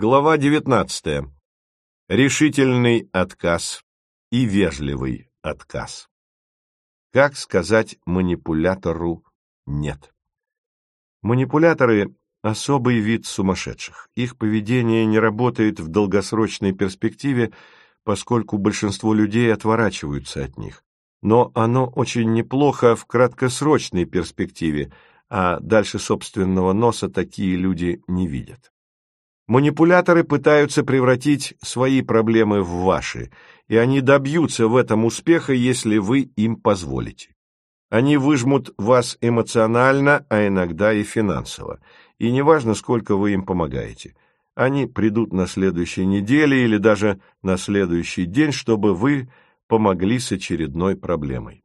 Глава 19. Решительный отказ и вежливый отказ. Как сказать манипулятору «нет»? Манипуляторы – особый вид сумасшедших. Их поведение не работает в долгосрочной перспективе, поскольку большинство людей отворачиваются от них. Но оно очень неплохо в краткосрочной перспективе, а дальше собственного носа такие люди не видят. Манипуляторы пытаются превратить свои проблемы в ваши, и они добьются в этом успеха, если вы им позволите. Они выжмут вас эмоционально, а иногда и финансово, и неважно, сколько вы им помогаете. Они придут на следующей неделе или даже на следующий день, чтобы вы помогли с очередной проблемой.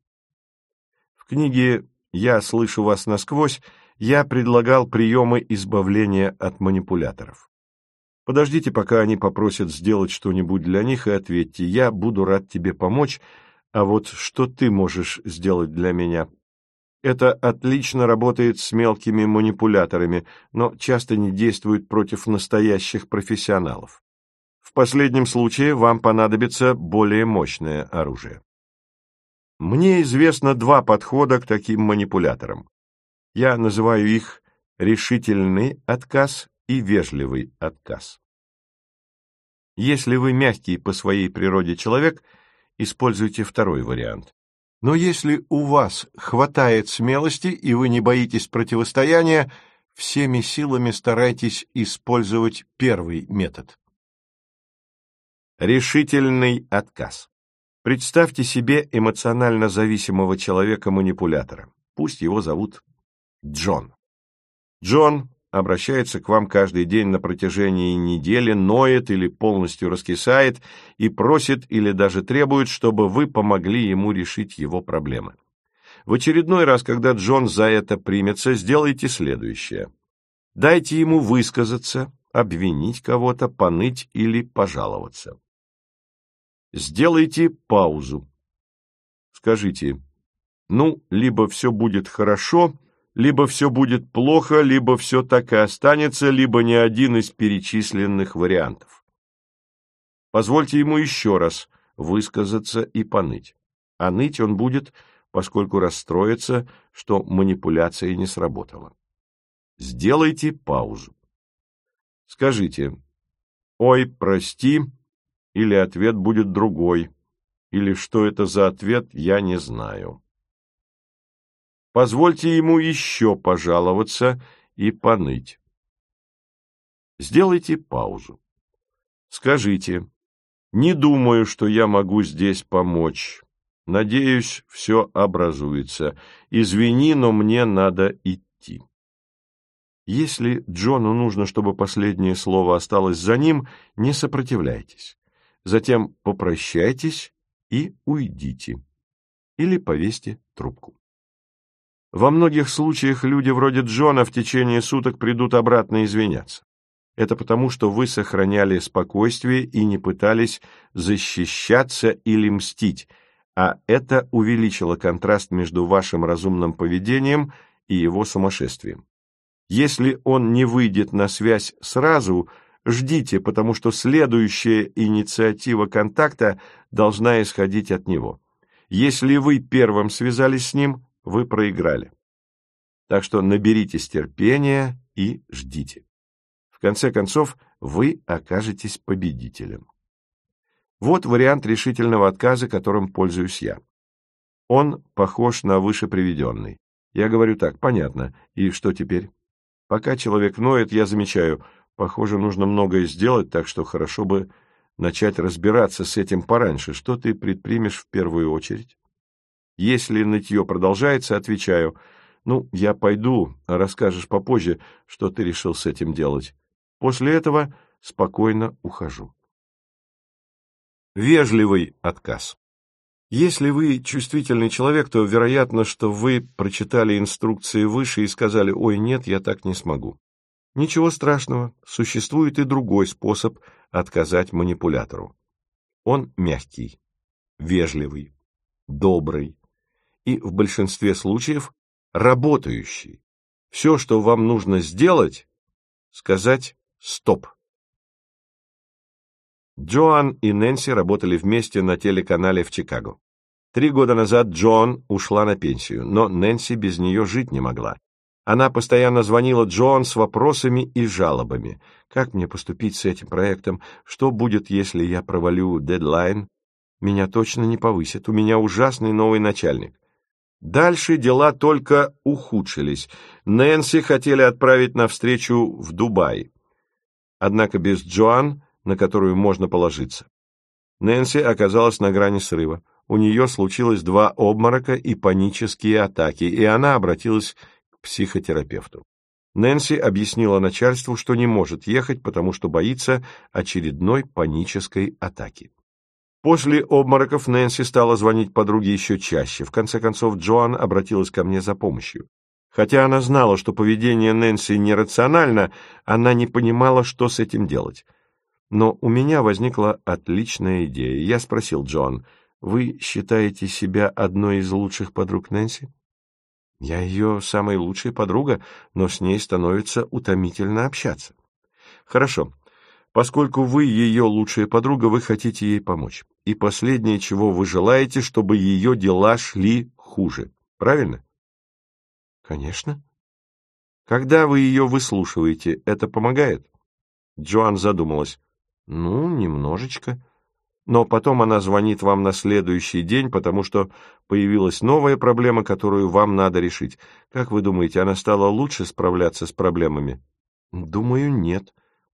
В книге «Я слышу вас насквозь» я предлагал приемы избавления от манипуляторов. Подождите, пока они попросят сделать что-нибудь для них, и ответьте, я буду рад тебе помочь, а вот что ты можешь сделать для меня? Это отлично работает с мелкими манипуляторами, но часто не действует против настоящих профессионалов. В последнем случае вам понадобится более мощное оружие. Мне известно два подхода к таким манипуляторам. Я называю их решительный отказ и вежливый отказ. Если вы мягкий по своей природе человек, используйте второй вариант. Но если у вас хватает смелости и вы не боитесь противостояния, всеми силами старайтесь использовать первый метод. Решительный отказ. Представьте себе эмоционально зависимого человека-манипулятора. Пусть его зовут Джон. Джон обращается к вам каждый день на протяжении недели, ноет или полностью раскисает и просит или даже требует, чтобы вы помогли ему решить его проблемы. В очередной раз, когда Джон за это примется, сделайте следующее. Дайте ему высказаться, обвинить кого-то, поныть или пожаловаться. Сделайте паузу. Скажите, ну, либо все будет хорошо, либо все будет плохо, либо все так и останется, либо ни один из перечисленных вариантов. Позвольте ему еще раз высказаться и поныть. А ныть он будет, поскольку расстроится, что манипуляция не сработала. Сделайте паузу. Скажите «Ой, прости» или ответ будет другой, или что это за ответ, я не знаю. Позвольте ему еще пожаловаться и поныть. Сделайте паузу. Скажите, не думаю, что я могу здесь помочь. Надеюсь, все образуется. Извини, но мне надо идти. Если Джону нужно, чтобы последнее слово осталось за ним, не сопротивляйтесь. Затем попрощайтесь и уйдите. Или повесьте трубку. Во многих случаях люди вроде Джона в течение суток придут обратно извиняться. Это потому, что вы сохраняли спокойствие и не пытались защищаться или мстить, а это увеличило контраст между вашим разумным поведением и его сумасшествием. Если он не выйдет на связь сразу, ждите, потому что следующая инициатива контакта должна исходить от него. Если вы первым связались с ним, вы проиграли. Так что наберитесь терпения и ждите. В конце концов, вы окажетесь победителем. Вот вариант решительного отказа, которым пользуюсь я. Он похож на выше приведенный. Я говорю так, понятно. И что теперь? Пока человек ноет, я замечаю, похоже, нужно многое сделать, так что хорошо бы начать разбираться с этим пораньше. Что ты предпримешь в первую очередь? Если нытье продолжается, отвечаю, ну, я пойду, а расскажешь попозже, что ты решил с этим делать. После этого спокойно ухожу. Вежливый отказ. Если вы чувствительный человек, то вероятно, что вы прочитали инструкции выше и сказали «Ой, нет, я так не смогу». Ничего страшного, существует и другой способ отказать манипулятору. Он мягкий, вежливый, добрый, и в большинстве случаев работающий. Все, что вам нужно сделать, сказать «стоп». Джоан и Нэнси работали вместе на телеканале в Чикаго. Три года назад Джоан ушла на пенсию, но Нэнси без нее жить не могла. Она постоянно звонила Джоан с вопросами и жалобами. Как мне поступить с этим проектом? Что будет, если я провалю дедлайн? Меня точно не повысят. У меня ужасный новый начальник. Дальше дела только ухудшились. Нэнси хотели отправить на встречу в Дубай. Однако без Джоан, на которую можно положиться. Нэнси оказалась на грани срыва у нее случилось два обморока и панические атаки, и она обратилась к психотерапевту. Нэнси объяснила начальству, что не может ехать, потому что боится очередной панической атаки. После обмороков Нэнси стала звонить подруге еще чаще. В конце концов, Джоан обратилась ко мне за помощью. Хотя она знала, что поведение Нэнси нерационально, она не понимала, что с этим делать. Но у меня возникла отличная идея. Я спросил Джоан, вы считаете себя одной из лучших подруг Нэнси? Я ее самая лучшая подруга, но с ней становится утомительно общаться. Хорошо. Поскольку вы ее лучшая подруга, вы хотите ей помочь. И последнее, чего вы желаете, чтобы ее дела шли хуже. Правильно? Конечно. Когда вы ее выслушиваете, это помогает? Джоан задумалась. Ну, немножечко. Но потом она звонит вам на следующий день, потому что появилась новая проблема, которую вам надо решить. Как вы думаете, она стала лучше справляться с проблемами? Думаю, нет,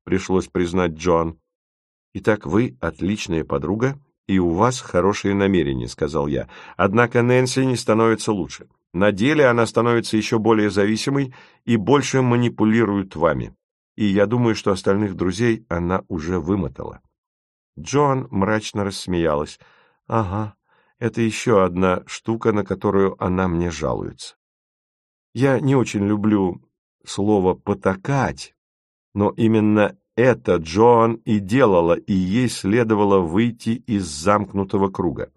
пришлось признать Джоан. Итак, вы отличная подруга, и у вас хорошие намерения, сказал я. Однако Нэнси не становится лучше. На деле она становится еще более зависимой и больше манипулирует вами. И я думаю, что остальных друзей она уже вымотала. Джоан мрачно рассмеялась. «Ага, это еще одна штука, на которую она мне жалуется. Я не очень люблю слово «потакать», но именно это Джоан и делала, и ей следовало выйти из замкнутого круга.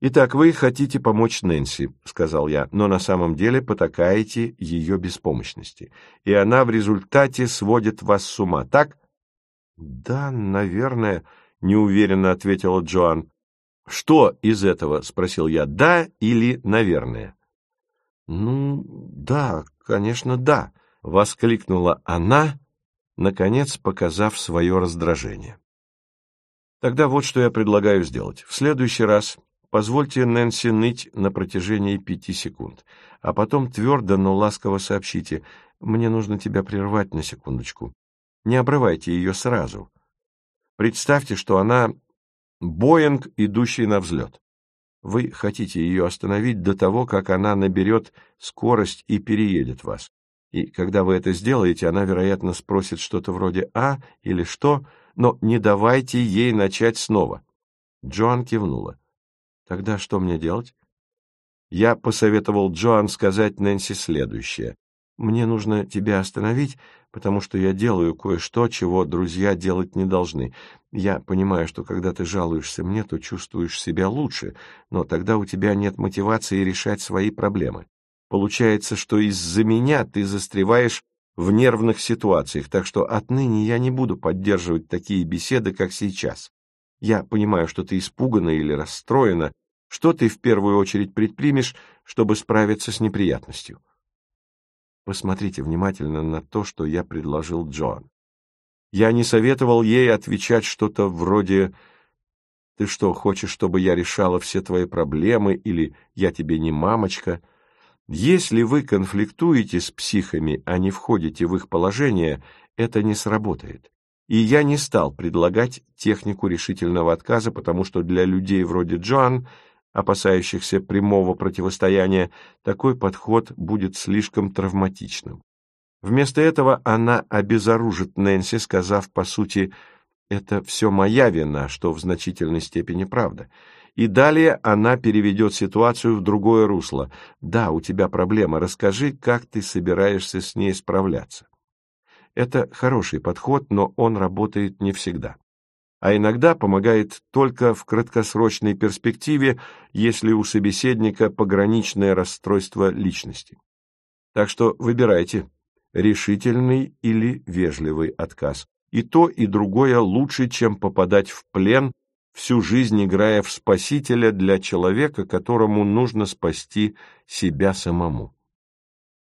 «Итак, вы хотите помочь Нэнси», — сказал я, «но на самом деле потакаете ее беспомощности, и она в результате сводит вас с ума, так?» «Да, наверное», неуверенно ответила Джоан. Что из этого? спросил я. Да или наверное? Ну, да, конечно, да, воскликнула она, наконец показав свое раздражение. Тогда вот что я предлагаю сделать. В следующий раз позвольте Нэнси ныть на протяжении пяти секунд, а потом твердо, но ласково сообщите, мне нужно тебя прервать на секундочку. Не обрывайте ее сразу. Представьте, что она Боинг, идущий на взлет. Вы хотите ее остановить до того, как она наберет скорость и переедет вас. И когда вы это сделаете, она, вероятно, спросит что-то вроде «а» или «что», но не давайте ей начать снова. Джоан кивнула. Тогда что мне делать? Я посоветовал Джоан сказать Нэнси следующее. Мне нужно тебя остановить, потому что я делаю кое-что, чего друзья делать не должны. Я понимаю, что когда ты жалуешься мне, то чувствуешь себя лучше, но тогда у тебя нет мотивации решать свои проблемы. Получается, что из-за меня ты застреваешь в нервных ситуациях, так что отныне я не буду поддерживать такие беседы, как сейчас. Я понимаю, что ты испугана или расстроена. Что ты в первую очередь предпримешь, чтобы справиться с неприятностью? Посмотрите внимательно на то, что я предложил Джоан. Я не советовал ей отвечать что-то вроде «Ты что, хочешь, чтобы я решала все твои проблемы?» или «Я тебе не мамочка?» Если вы конфликтуете с психами, а не входите в их положение, это не сработает. И я не стал предлагать технику решительного отказа, потому что для людей вроде Джоан опасающихся прямого противостояния, такой подход будет слишком травматичным. Вместо этого она обезоружит Нэнси, сказав, по сути, «это все моя вина», что в значительной степени правда. И далее она переведет ситуацию в другое русло. «Да, у тебя проблема, расскажи, как ты собираешься с ней справляться». Это хороший подход, но он работает не всегда а иногда помогает только в краткосрочной перспективе, если у собеседника пограничное расстройство личности. Так что выбирайте решительный или вежливый отказ, и то, и другое лучше, чем попадать в плен, всю жизнь играя в спасителя для человека, которому нужно спасти себя самому.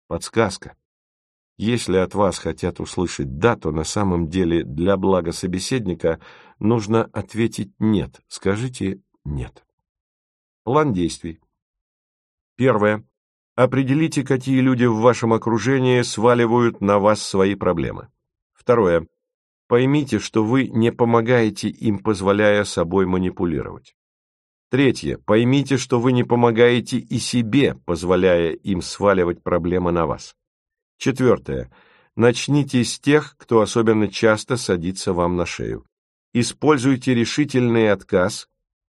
Подсказка. Если от вас хотят услышать «да», то на самом деле для блага собеседника нужно ответить «нет». Скажите «нет». План действий. Первое. Определите, какие люди в вашем окружении сваливают на вас свои проблемы. Второе. Поймите, что вы не помогаете им, позволяя собой манипулировать. Третье. Поймите, что вы не помогаете и себе, позволяя им сваливать проблемы на вас. Четвертое. Начните с тех, кто особенно часто садится вам на шею. Используйте решительный отказ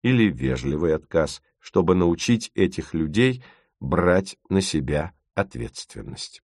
или вежливый отказ, чтобы научить этих людей брать на себя ответственность.